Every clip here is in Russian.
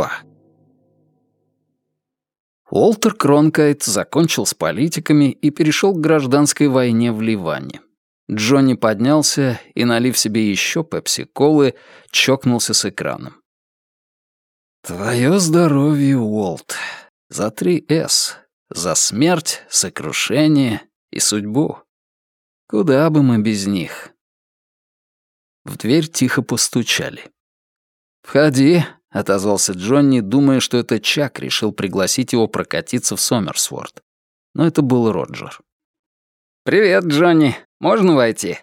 2. Уолтер Кронкайт закончил с политиками и перешел к гражданской войне в Ливане. Джонни поднялся и, налив себе еще пепси-колы, чокнулся с экраном. «Твое здоровье, Уолт. За три «С». За смерть, сокрушение и судьбу. Куда бы мы без них?» В дверь тихо постучали. «Входи», — отозвался Джонни, думая, что это Чак решил пригласить его прокатиться в Сомерсворд. Но это был Роджер. «Привет, Джонни. Можно войти?»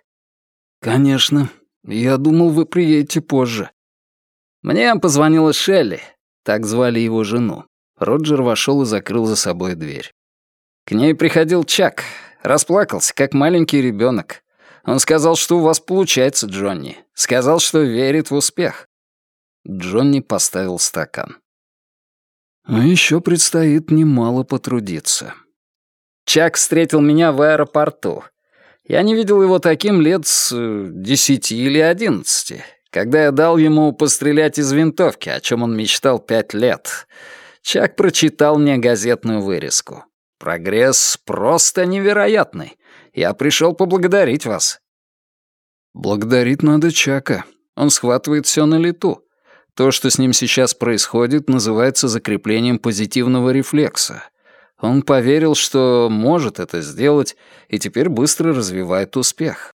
«Конечно. Я думал, вы приедете позже». «Мне позвонила Шелли», так звали его жену. Роджер вошел и закрыл за собой дверь. К ней приходил Чак. Расплакался, как маленький ребенок. Он сказал, что у вас получается, Джонни. Сказал, что верит в успех. Джонни поставил стакан. «А еще предстоит немало потрудиться». Чак встретил меня в аэропорту. Я не видел его таким лет с э, десяти или одиннадцати, когда я дал ему пострелять из винтовки, о чем он мечтал пять лет. Чак прочитал мне газетную вырезку. «Прогресс просто невероятный. Я пришел поблагодарить вас». «Благодарить надо Чака. Он схватывает все на лету. То, что с ним сейчас происходит, называется закреплением позитивного рефлекса. Он поверил, что может это сделать, и теперь быстро развивает успех.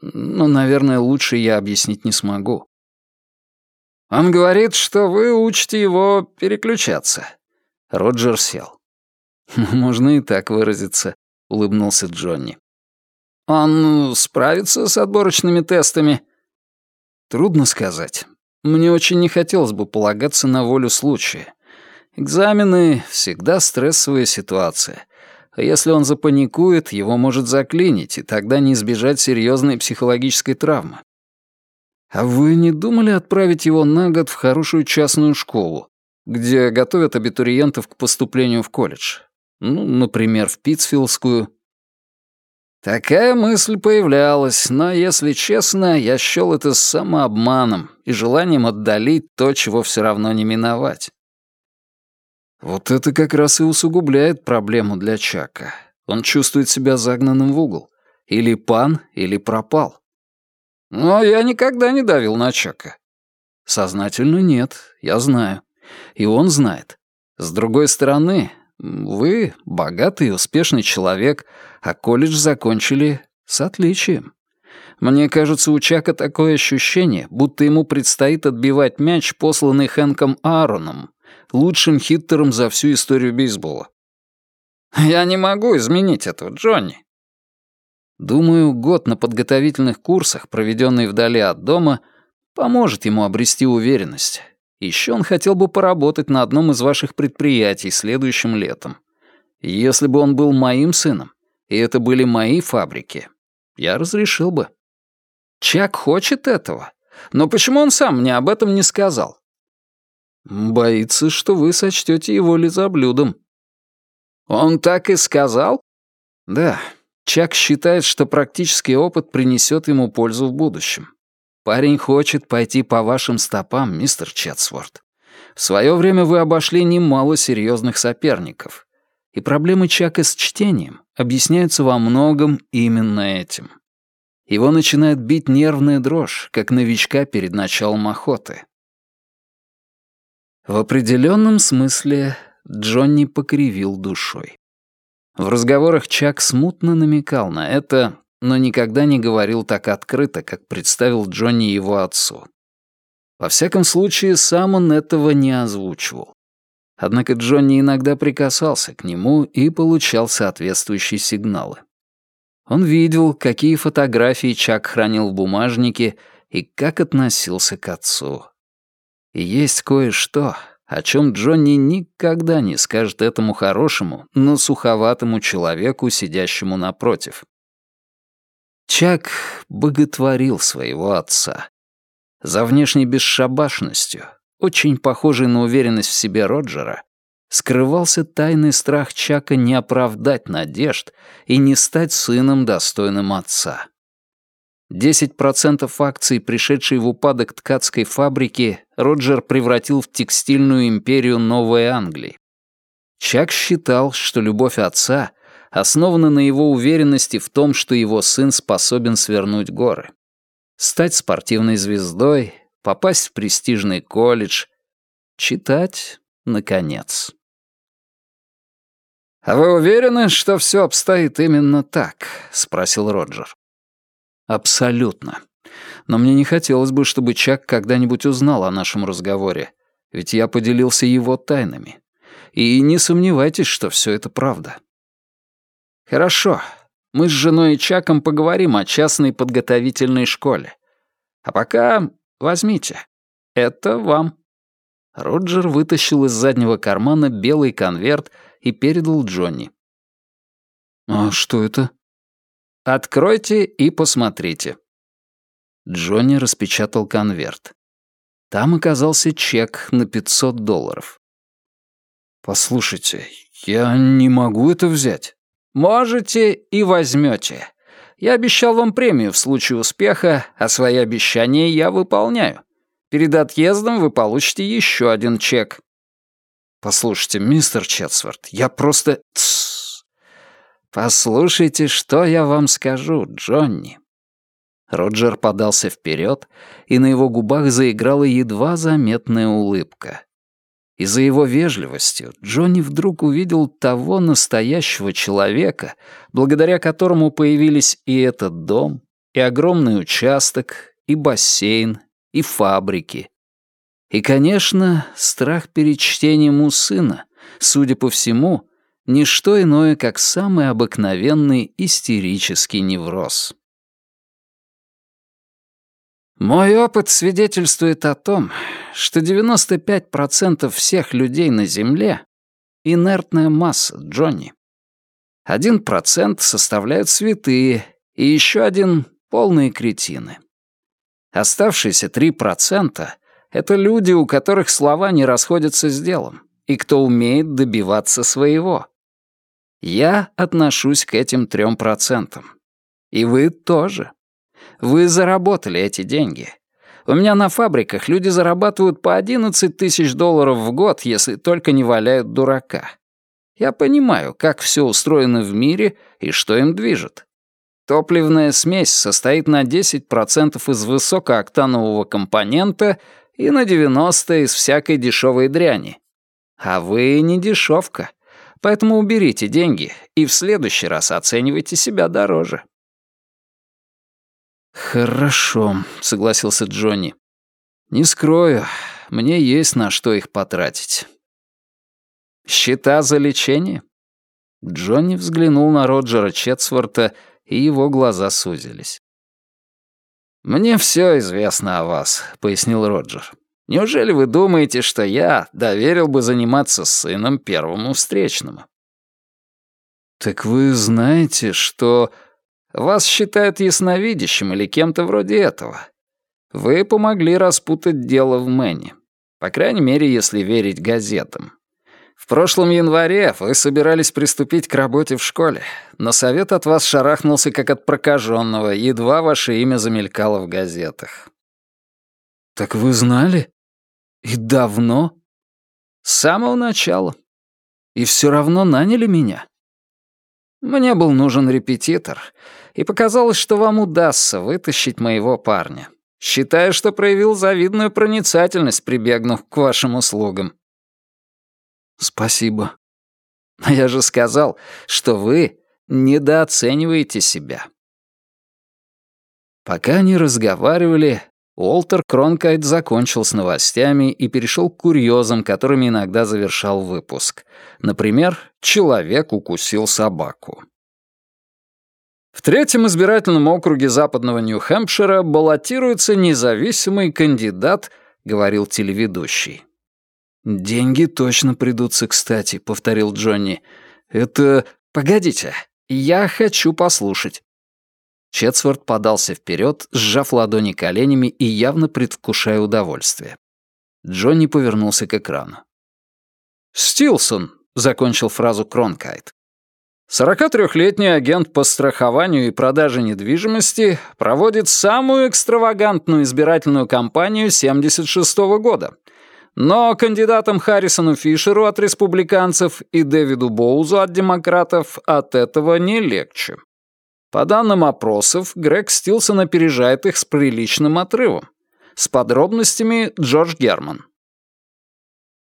Но, наверное, лучше я объяснить не смогу. Он говорит, что вы учите его переключаться. Роджер сел. «Можно и так выразиться», — улыбнулся Джонни. «Он справится с отборочными тестами?» «Трудно сказать. Мне очень не хотелось бы полагаться на волю случая. Экзамены — всегда стрессовая ситуация. А если он запаникует, его может заклинить, и тогда не избежать серьезной психологической травмы. А вы не думали отправить его на год в хорошую частную школу, где готовят абитуриентов к поступлению в колледж? Ну, например, в Питtsфилдскую Такая мысль появлялась, но, если честно, я счёл это самообманом и желанием отдалить то, чего все равно не миновать. Вот это как раз и усугубляет проблему для Чака. Он чувствует себя загнанным в угол. Или пан, или пропал. Но я никогда не давил на Чака. Сознательно нет, я знаю. И он знает. С другой стороны, вы богатый и успешный человек, а колледж закончили с отличием. Мне кажется, у Чака такое ощущение, будто ему предстоит отбивать мяч, посланный Хэнком Аароном, лучшим хиттером за всю историю бейсбола. Я не могу изменить этого, Джонни. Думаю, год на подготовительных курсах, проведенный вдали от дома, поможет ему обрести уверенность. Еще он хотел бы поработать на одном из ваших предприятий следующим летом. Если бы он был моим сыном, и это были мои фабрики, я разрешил бы. Чак хочет этого. Но почему он сам мне об этом не сказал? Боится, что вы сочтете его лизоблюдом. Он так и сказал? Да. Чак считает, что практический опыт принесет ему пользу в будущем. Парень хочет пойти по вашим стопам, мистер Четсворт. В свое время вы обошли немало серьезных соперников. И проблемы Чака с чтением объясняются во многом именно этим. Его начинает бить нервная дрожь, как новичка перед началом охоты. В определенном смысле Джонни покривил душой. В разговорах Чак смутно намекал на это, но никогда не говорил так открыто, как представил Джонни его отцу. Во всяком случае, сам он этого не озвучивал. Однако Джонни иногда прикасался к нему и получал соответствующие сигналы. Он видел, какие фотографии Чак хранил в бумажнике и как относился к отцу. И есть кое-что, о чем Джонни никогда не скажет этому хорошему, но суховатому человеку, сидящему напротив. Чак боготворил своего отца. За внешней бесшабашностью, очень похожей на уверенность в себе Роджера, скрывался тайный страх Чака не оправдать надежд и не стать сыном, достойным отца. 10% акций, пришедшей в упадок ткацкой фабрики, Роджер превратил в текстильную империю Новой Англии. Чак считал, что любовь отца основана на его уверенности в том, что его сын способен свернуть горы. Стать спортивной звездой, попасть в престижный колледж, читать, наконец. «А вы уверены, что все обстоит именно так?» — спросил Роджер. «Абсолютно. Но мне не хотелось бы, чтобы Чак когда-нибудь узнал о нашем разговоре, ведь я поделился его тайнами. И не сомневайтесь, что все это правда». «Хорошо. Мы с женой и Чаком поговорим о частной подготовительной школе. А пока возьмите. Это вам». Роджер вытащил из заднего кармана белый конверт и передал Джонни. «А что это?» «Откройте и посмотрите». Джонни распечатал конверт. Там оказался чек на 500 долларов. «Послушайте, я не могу это взять». «Можете и возьмете. Я обещал вам премию в случае успеха, а свои обещания я выполняю. Перед отъездом вы получите еще один чек». «Послушайте, мистер Четсворт, я просто...» Тссс. «Послушайте, что я вам скажу, Джонни». Роджер подался вперед, и на его губах заиграла едва заметная улыбка. И за его вежливостью Джонни вдруг увидел того настоящего человека, благодаря которому появились и этот дом, и огромный участок, и бассейн, и фабрики, и, конечно, страх перед чтением у сына, судя по всему, не что иное, как самый обыкновенный истерический невроз. Мой опыт свидетельствует о том, что 95% всех людей на Земле — инертная масса, Джонни. Один процент составляют святые, и еще один — полные кретины. Оставшиеся три процента это люди, у которых слова не расходятся с делом, и кто умеет добиваться своего. Я отношусь к этим трем процентам. И вы тоже. Вы заработали эти деньги. У меня на фабриках люди зарабатывают по 11 тысяч долларов в год, если только не валяют дурака. Я понимаю, как все устроено в мире и что им движет. Топливная смесь состоит на 10% из высокооктанового компонента и на 90 из всякой дешевой дряни. А вы не дешевка, поэтому уберите деньги и в следующий раз оценивайте себя дороже. «Хорошо», — согласился Джонни. «Не скрою, мне есть на что их потратить». «Счета за лечение?» Джонни взглянул на Роджера Четсворта, и его глаза сузились. «Мне все известно о вас», — пояснил Роджер. «Неужели вы думаете, что я доверил бы заниматься сыном первому встречному?» «Так вы знаете, что...» «Вас считают ясновидящим или кем-то вроде этого. Вы помогли распутать дело в Мэне. По крайней мере, если верить газетам. В прошлом январе вы собирались приступить к работе в школе, но совет от вас шарахнулся как от прокаженного, едва ваше имя замелькало в газетах. Так вы знали? И давно? С самого начала. И все равно наняли меня? Мне был нужен репетитор, и показалось, что вам удастся вытащить моего парня. Считаю, что проявил завидную проницательность, прибегнув к вашим услугам. «Спасибо». Но я же сказал, что вы недооцениваете себя. Пока они разговаривали, Уолтер Кронкайт закончил с новостями и перешел к курьезам, которыми иногда завершал выпуск. Например, «Человек укусил собаку». В третьем избирательном округе западного Нью-Хэмпшира баллотируется независимый кандидат, говорил телеведущий. «Деньги точно придутся кстати», — повторил Джонни. «Это...» «Погодите, я хочу послушать». Четсворт подался вперед, сжав ладони коленями и явно предвкушая удовольствие. Джонни повернулся к экрану. «Стилсон», — закончил фразу Кронкайт. 43-летний агент по страхованию и продаже недвижимости проводит самую экстравагантную избирательную кампанию 76 -го года. Но кандидатам Харрисону Фишеру от республиканцев и Дэвиду Боузу от демократов от этого не легче. По данным опросов, Грег Стилсон опережает их с приличным отрывом. С подробностями Джордж Герман.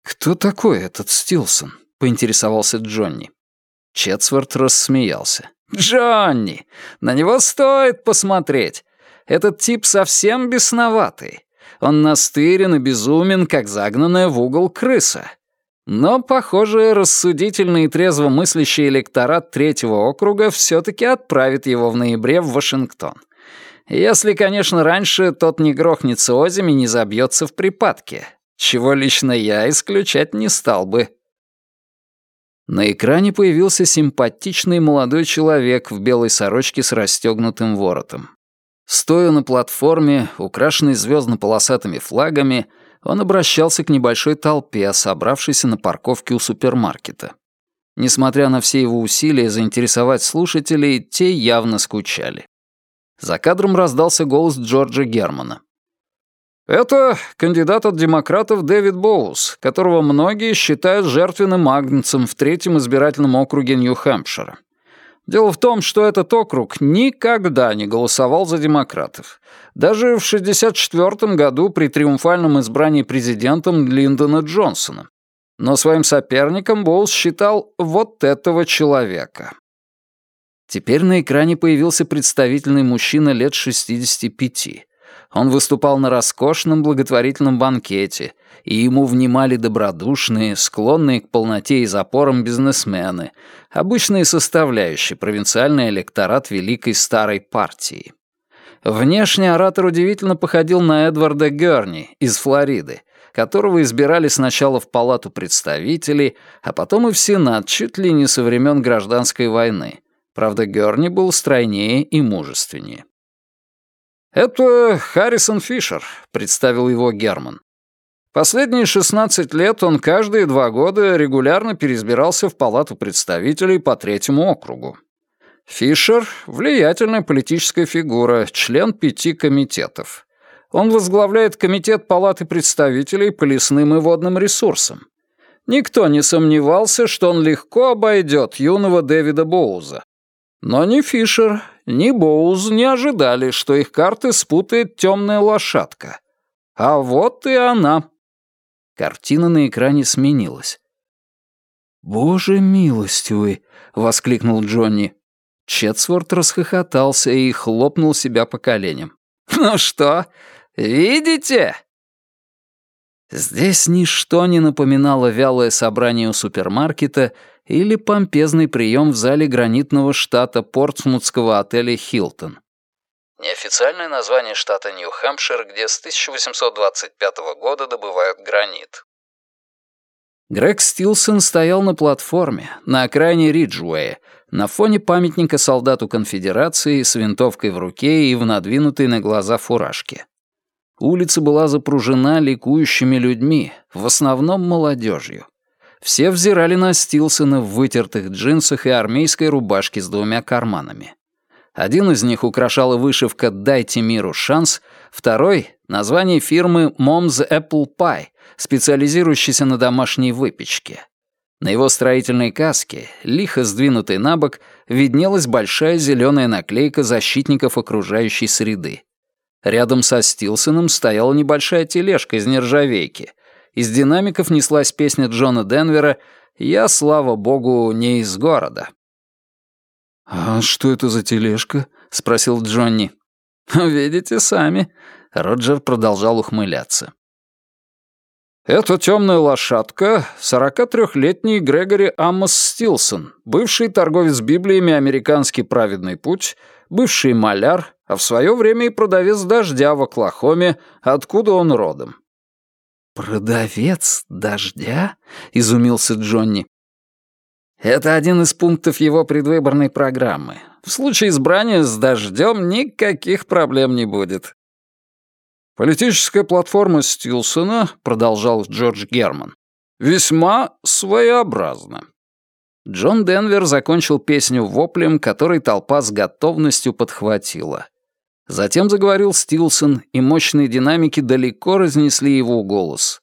«Кто такой этот Стилсон?» — поинтересовался Джонни. Четсворт рассмеялся. «Джонни! На него стоит посмотреть. Этот тип совсем бесноватый. Он настырен и безумен, как загнанная в угол крыса. Но, похоже, рассудительный и трезво мыслящий электорат третьего округа все-таки отправит его в ноябре в Вашингтон. Если, конечно, раньше тот не грохнется озимь и не забьется в припадке, чего лично я исключать не стал бы. На экране появился симпатичный молодой человек в белой сорочке с расстегнутым воротом. Стоя на платформе, украшенной звездно-полосатыми флагами, он обращался к небольшой толпе, собравшейся на парковке у супермаркета. Несмотря на все его усилия заинтересовать слушателей, те явно скучали. За кадром раздался голос Джорджа Германа. Это кандидат от демократов Дэвид Боус, которого многие считают жертвенным агнцем в третьем избирательном округе Нью-Хэмпшира. Дело в том, что этот округ никогда не голосовал за демократов. Даже в 1964 году при триумфальном избрании президентом Линдона Джонсона. Но своим соперником Боус считал вот этого человека. Теперь на экране появился представительный мужчина лет 65. Он выступал на роскошном благотворительном банкете, и ему внимали добродушные, склонные к полноте и запорам бизнесмены, обычные составляющие провинциальный электорат Великой Старой партии. Внешне оратор удивительно походил на Эдварда Герни из Флориды, которого избирали сначала в Палату представителей, а потом и в Сенат чуть ли не со времен Гражданской войны. Правда, Герни был стройнее и мужественнее. «Это Харрисон Фишер», — представил его Герман. Последние 16 лет он каждые два года регулярно переизбирался в Палату представителей по третьему округу. Фишер — влиятельная политическая фигура, член пяти комитетов. Он возглавляет комитет Палаты представителей по лесным и водным ресурсам. Никто не сомневался, что он легко обойдет юного Дэвида Боуза. Но ни Фишер, ни Боуз не ожидали, что их карты спутает темная лошадка. А вот и она. Картина на экране сменилась. «Боже милостивый!» — воскликнул Джонни. Четсворт расхохотался и хлопнул себя по коленям. «Ну что, видите?» Здесь ничто не напоминало вялое собрание у супермаркета или помпезный прием в зале гранитного штата портсмутского отеля «Хилтон». Неофициальное название штата Нью-Хэмпшир, где с 1825 года добывают гранит. Грег Стилсон стоял на платформе, на окраине Риджуэя, на фоне памятника солдату конфедерации с винтовкой в руке и в надвинутой на глаза фуражке. Улица была запружена ликующими людьми, в основном молодежью. Все взирали на Стилсона в вытертых джинсах и армейской рубашке с двумя карманами. Один из них украшала вышивка «Дайте миру шанс», второй — название фирмы «Mom's Apple Pie», специализирующейся на домашней выпечке. На его строительной каске, лихо сдвинутой на бок, виднелась большая зеленая наклейка защитников окружающей среды. Рядом со Стилсоном стояла небольшая тележка из нержавейки, из динамиков неслась песня Джона Денвера «Я, слава богу, не из города». «А что это за тележка?» — спросил Джонни. «Видите сами». Роджер продолжал ухмыляться. «Это темная лошадка, 43-летний Грегори Амос Стилсон, бывший торговец Библиями «Американский праведный путь», бывший маляр, а в свое время и продавец дождя в Оклахоме, откуда он родом. «Продавец дождя?» — изумился Джонни. «Это один из пунктов его предвыборной программы. В случае избрания с дождем никаких проблем не будет». «Политическая платформа Стилсона», — продолжал Джордж Герман, — «весьма своеобразна. Джон Денвер закончил песню воплем, который толпа с готовностью подхватила. Затем заговорил Стилсон, и мощные динамики далеко разнесли его голос.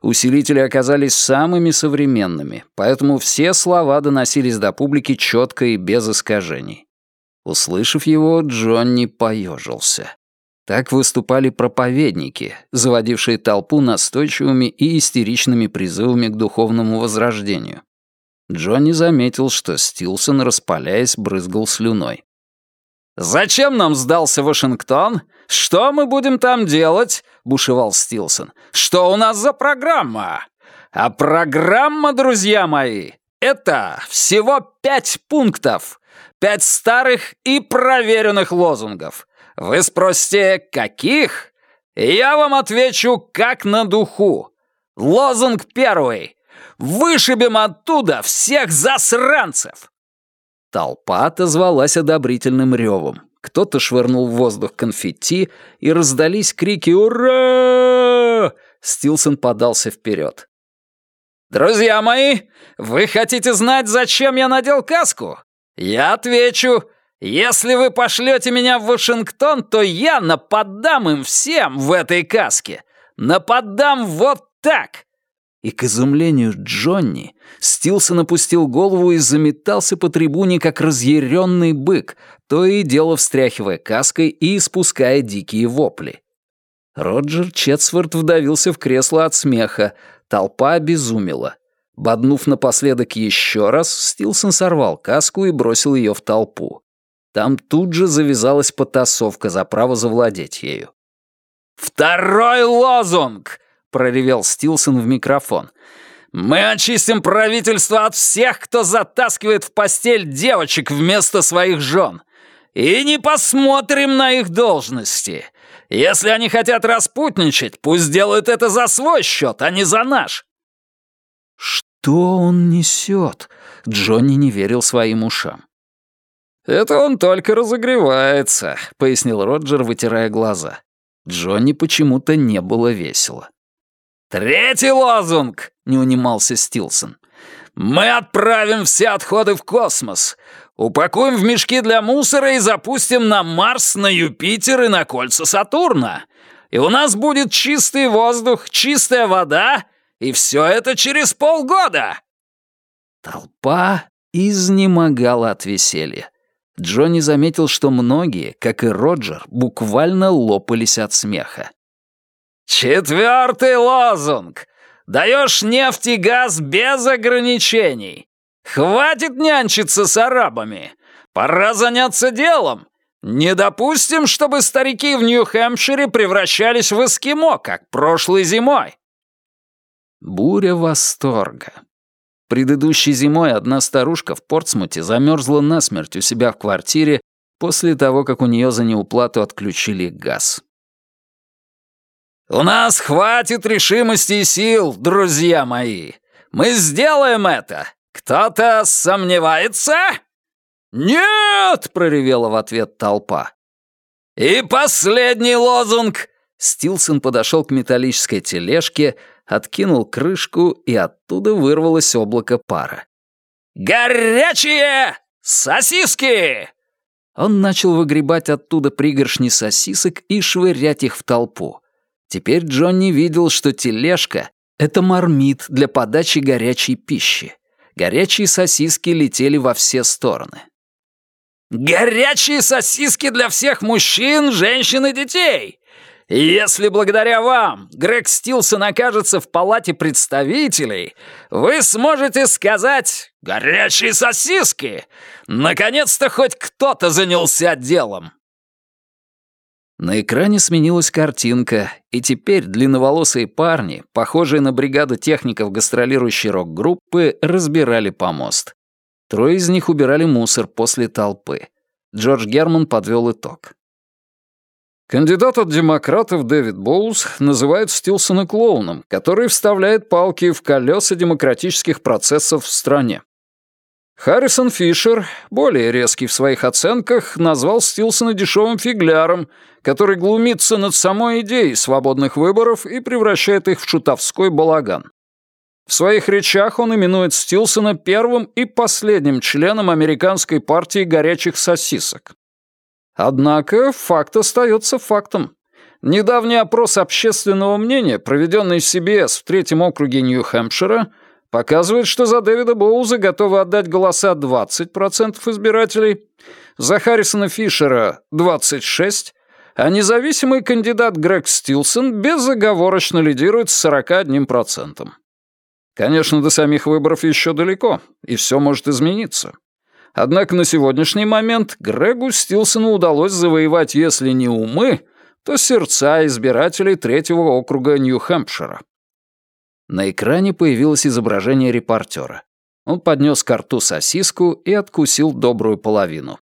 Усилители оказались самыми современными, поэтому все слова доносились до публики четко и без искажений. Услышав его, Джонни поежился. Так выступали проповедники, заводившие толпу настойчивыми и истеричными призывами к духовному возрождению. Джонни заметил, что Стилсон, распаляясь, брызгал слюной. «Зачем нам сдался Вашингтон? Что мы будем там делать?» — бушевал Стилсон. «Что у нас за программа?» «А программа, друзья мои, это всего пять пунктов. Пять старых и проверенных лозунгов. Вы спросите, каких? Я вам отвечу, как на духу. Лозунг первый. Вышибем оттуда всех засранцев. Толпа отозвалась одобрительным ревом. Кто-то швырнул в воздух конфетти, и раздались крики «Ура!». Стилсон подался вперед. «Друзья мои, вы хотите знать, зачем я надел каску? Я отвечу, если вы пошлете меня в Вашингтон, то я нападам им всем в этой каске. Нападам вот так!» И к изумлению Джонни, Стилсон опустил голову и заметался по трибуне, как разъяренный бык, то и дело встряхивая каской и испуская дикие вопли. Роджер Четсворт вдавился в кресло от смеха, толпа обезумела. Боднув напоследок еще раз, Стилсон сорвал каску и бросил ее в толпу. Там тут же завязалась потасовка за право завладеть ею. «Второй лозунг!» — проревел Стилсон в микрофон. «Мы очистим правительство от всех, кто затаскивает в постель девочек вместо своих жен. И не посмотрим на их должности. Если они хотят распутничать, пусть делают это за свой счет, а не за наш». «Что он несет?» Джонни не верил своим ушам. «Это он только разогревается», — пояснил Роджер, вытирая глаза. Джонни почему-то не было весело. «Третий лозунг!» — не унимался Стилсон. «Мы отправим все отходы в космос, упакуем в мешки для мусора и запустим на Марс, на Юпитер и на кольца Сатурна. И у нас будет чистый воздух, чистая вода, и все это через полгода!» Толпа изнемогала от веселья. Джонни заметил, что многие, как и Роджер, буквально лопались от смеха. «Четвертый лозунг! Даешь нефть и газ без ограничений! Хватит нянчиться с арабами! Пора заняться делом! Не допустим, чтобы старики в Нью-Хэмпшире превращались в эскимо, как прошлой зимой!» Буря восторга. Предыдущей зимой одна старушка в Портсмуте замерзла насмерть у себя в квартире после того, как у нее за неуплату отключили газ. «У нас хватит решимости и сил, друзья мои! Мы сделаем это! Кто-то сомневается?» «Нет!» — проревела в ответ толпа. «И последний лозунг!» Стилсон подошел к металлической тележке, откинул крышку, и оттуда вырвалось облако пара. «Горячие сосиски!» Он начал выгребать оттуда пригоршни сосисок и швырять их в толпу. Теперь Джонни видел, что тележка — это мармит для подачи горячей пищи. Горячие сосиски летели во все стороны. «Горячие сосиски для всех мужчин, женщин и детей! Если благодаря вам Грег Стилсон окажется в палате представителей, вы сможете сказать «горячие сосиски». Наконец-то хоть кто-то занялся делом. На экране сменилась картинка, и теперь длинноволосые парни, похожие на бригаду техников гастролирующей рок-группы, разбирали помост. Трое из них убирали мусор после толпы. Джордж Герман подвел итог. Кандидат от демократов Дэвид Боулс называет Стилсона клоуном, который вставляет палки в колеса демократических процессов в стране. Харрисон Фишер, более резкий в своих оценках, назвал Стилсона дешевым фигляром, который глумится над самой идеей свободных выборов и превращает их в шутовской балаган. В своих речах он именует Стилсона первым и последним членом американской партии горячих сосисок. Однако факт остается фактом. Недавний опрос общественного мнения, проведенный CBS в третьем округе Нью-Хэмпшира, показывает, что за Дэвида Боуза готовы отдать голоса 20% избирателей, за Харрисона Фишера — 26%, а независимый кандидат Грег Стилсон безоговорочно лидирует с 41%. Конечно, до самих выборов еще далеко, и все может измениться. Однако на сегодняшний момент Грегу Стилсону удалось завоевать, если не умы, то сердца избирателей третьего округа Нью-Хэмпшира. На экране появилось изображение репортера. Он поднес к рту сосиску и откусил добрую половину.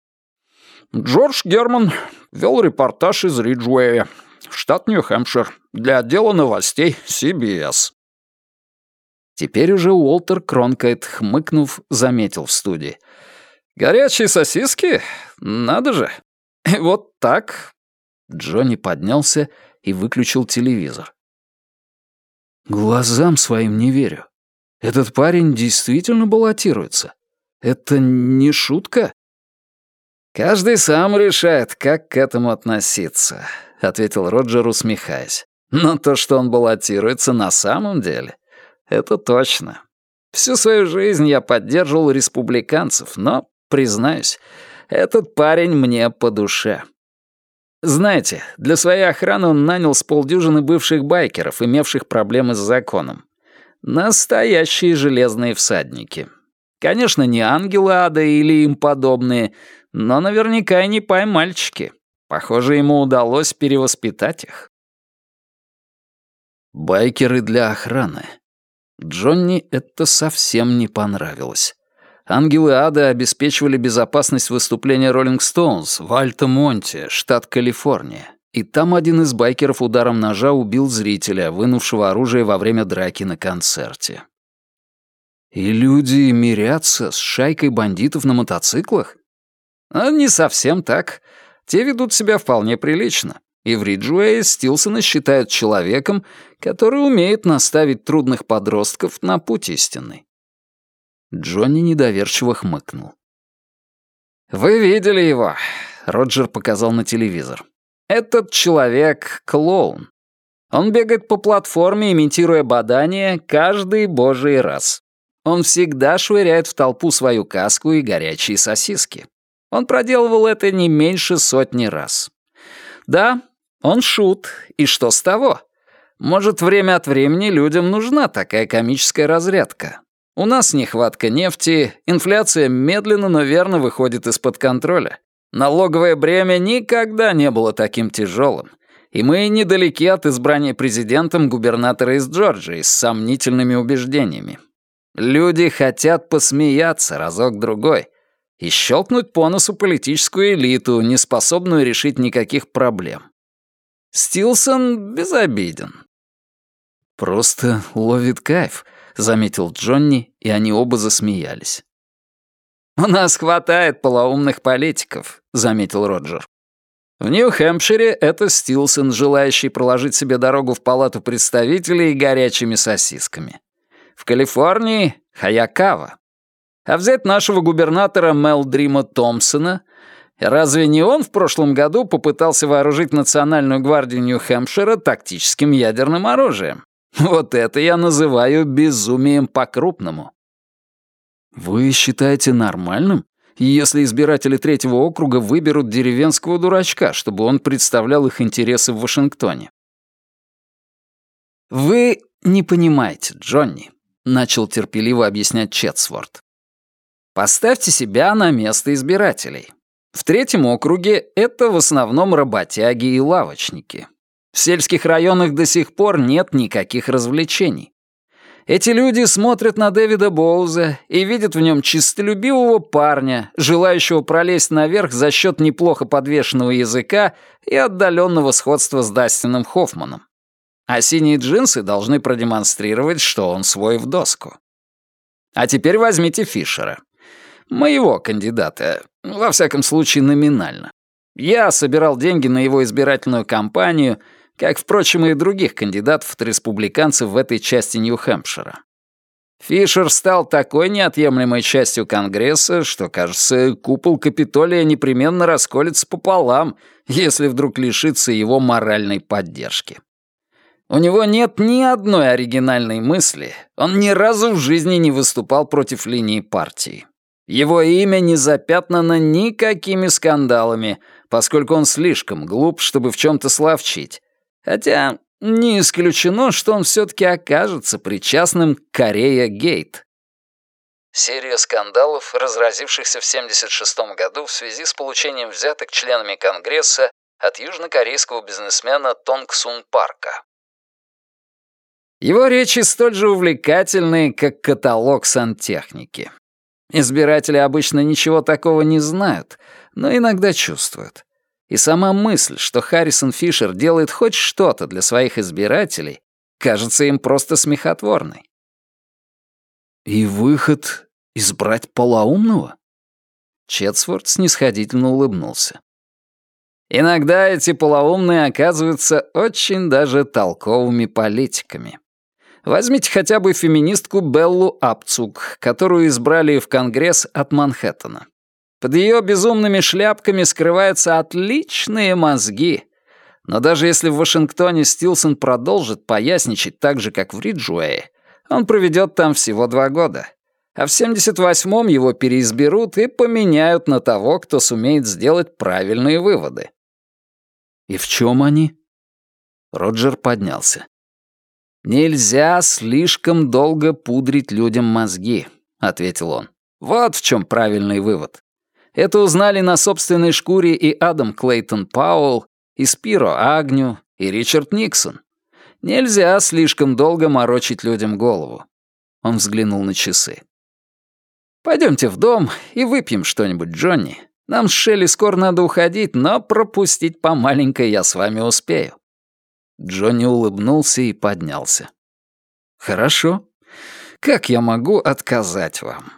Джордж Герман вел репортаж из Риджуэя, штат Нью-Хэмпшир, для отдела новостей CBS. Теперь уже Уолтер Кронкайт, хмыкнув, заметил в студии. «Горячие сосиски? Надо же! Вот так Джонни поднялся и выключил телевизор. Глазам своим не верю. Этот парень действительно баллотируется. Это не шутка? Каждый сам решает, как к этому относиться, ответил Роджер, усмехаясь. Но то, что он баллотируется на самом деле, это точно. Всю свою жизнь я поддерживал республиканцев, но, признаюсь, этот парень мне по душе. Знаете, для своей охраны он нанял с полдюжины бывших байкеров, имевших проблемы с законом. Настоящие железные всадники. Конечно, не ангелы ада или им подобные, но наверняка и не пай-мальчики. Похоже, ему удалось перевоспитать их. Байкеры для охраны. Джонни это совсем не понравилось. Ангелы ада обеспечивали безопасность выступления Роллинг Стоунс в Альто-Монте, штат Калифорния. И там один из байкеров ударом ножа убил зрителя, вынувшего оружие во время драки на концерте. И люди мирятся с шайкой бандитов на мотоциклах? А не совсем так. Те ведут себя вполне прилично. И в Риджуэе Стилсона считают человеком, который умеет наставить трудных подростков на путь истинный. Джонни недоверчиво хмыкнул. «Вы видели его?» — Роджер показал на телевизор. «Этот человек — клоун. Он бегает по платформе, имитируя бадание, каждый божий раз. Он всегда швыряет в толпу свою каску и горячие сосиски. Он проделывал это не меньше сотни раз. Да, он шут, и что с того? Может, время от времени людям нужна такая комическая разрядка, у нас нехватка нефти, инфляция медленно, но верно выходит из-под контроля. Налоговое бремя никогда не было таким тяжелым, и мы недалеки от избрания президентом губернатора из Джорджии с сомнительными убеждениями. Люди хотят посмеяться разок-другой и щелкнуть по носу политическую элиту, не способную решить никаких проблем. Стилсон безобиден. Просто ловит кайф —— заметил Джонни, и они оба засмеялись. «У нас хватает полоумных политиков», — заметил Роджер. «В Нью-Хэмпшире это Стилсон, желающий проложить себе дорогу в палату представителей горячими сосисками. В Калифорнии — Хаякава. А взять нашего губернатора Мелдрима Томпсона — Разве не он в прошлом году попытался вооружить Национальную гвардию Нью-Хэмпшира тактическим ядерным оружием? Вот это я называю безумием по-крупному. Вы считаете нормальным, если избиратели третьего округа выберут деревенского дурачка, чтобы он представлял их интересы в Вашингтоне? Вы не понимаете, Джонни, начал терпеливо объяснять Четсворт. Поставьте себя на место избирателей. В третьем округе это в основном работяги и лавочники. В сельских районах до сих пор нет никаких развлечений. Эти люди смотрят на Дэвида Боуза и видят в нем чистолюбивого парня, желающего пролезть наверх за счет неплохо подвешенного языка и отдаленного сходства с Дастином Хоффманом. А синие джинсы должны продемонстрировать, что он свой в доску. А теперь возьмите Фишера. Моего кандидата, во всяком случае номинально. Я собирал деньги на его избирательную кампанию — как, впрочем, и других кандидатов от республиканцев в этой части Нью-Хэмпшира. Фишер стал такой неотъемлемой частью Конгресса, что, кажется, купол Капитолия непременно расколется пополам, если вдруг лишится его моральной поддержки. У него нет ни одной оригинальной мысли, он ни разу в жизни не выступал против линии партии. Его имя не запятнано никакими скандалами, поскольку он слишком глуп, чтобы в чем-то словчить. Хотя не исключено, что он все-таки окажется причастным к Корея Гейт. Серия скандалов, разразившихся в 1976 году в связи с получением взяток членами Конгресса от южнокорейского бизнесмена Тонг Сун Парка. Его речи столь же увлекательны, как каталог сантехники. Избиратели обычно ничего такого не знают, но иногда чувствуют. И сама мысль, что Харрисон Фишер делает хоть что-то для своих избирателей, кажется им просто смехотворной. И выход — избрать полоумного? Четсворт снисходительно улыбнулся. Иногда эти полоумные оказываются очень даже толковыми политиками. Возьмите хотя бы феминистку Беллу Апцук, которую избрали в Конгресс от Манхэттена. Под ее безумными шляпками скрываются отличные мозги. Но даже если в Вашингтоне Стилсон продолжит поясничать так же, как в Риджуэе, он проведет там всего два года. А в 78-м его переизберут и поменяют на того, кто сумеет сделать правильные выводы. «И в чем они?» Роджер поднялся. «Нельзя слишком долго пудрить людям мозги», — ответил он. «Вот в чем правильный вывод. Это узнали на собственной шкуре и Адам Клейтон Пауэлл, и Спиро Агню, и Ричард Никсон. Нельзя слишком долго морочить людям голову». Он взглянул на часы. «Пойдемте в дом и выпьем что-нибудь, Джонни. Нам с Шелли скоро надо уходить, но пропустить по маленькой я с вами успею». Джонни улыбнулся и поднялся. «Хорошо. Как я могу отказать вам?»